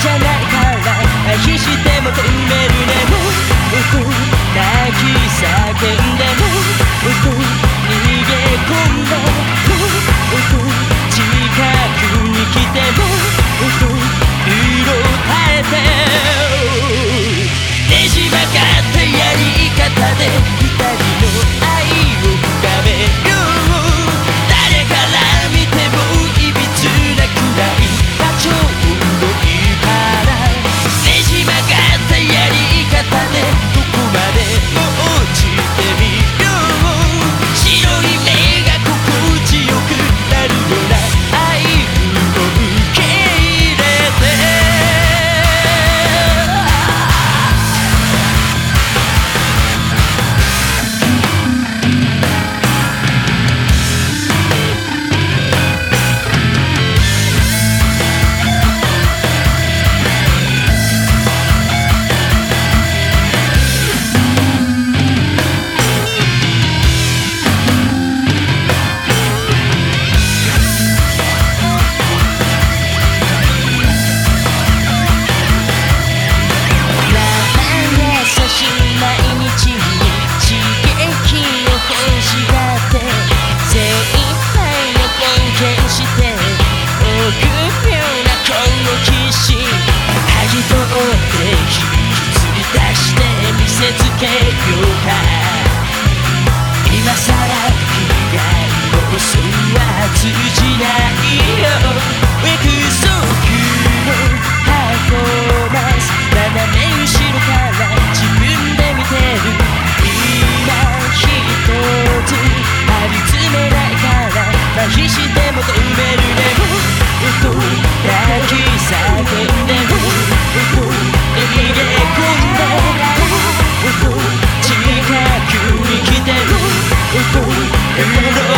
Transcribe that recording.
じゃないから。愛しても止めるでも僕泣き叫んでも。逃げ込んでも。近くに来ても。今さら被害をすは通じないよ約束のパフォーマンス斜め後ろから自分で見てる。今一つ張り詰めないから麻痺しても止める。You know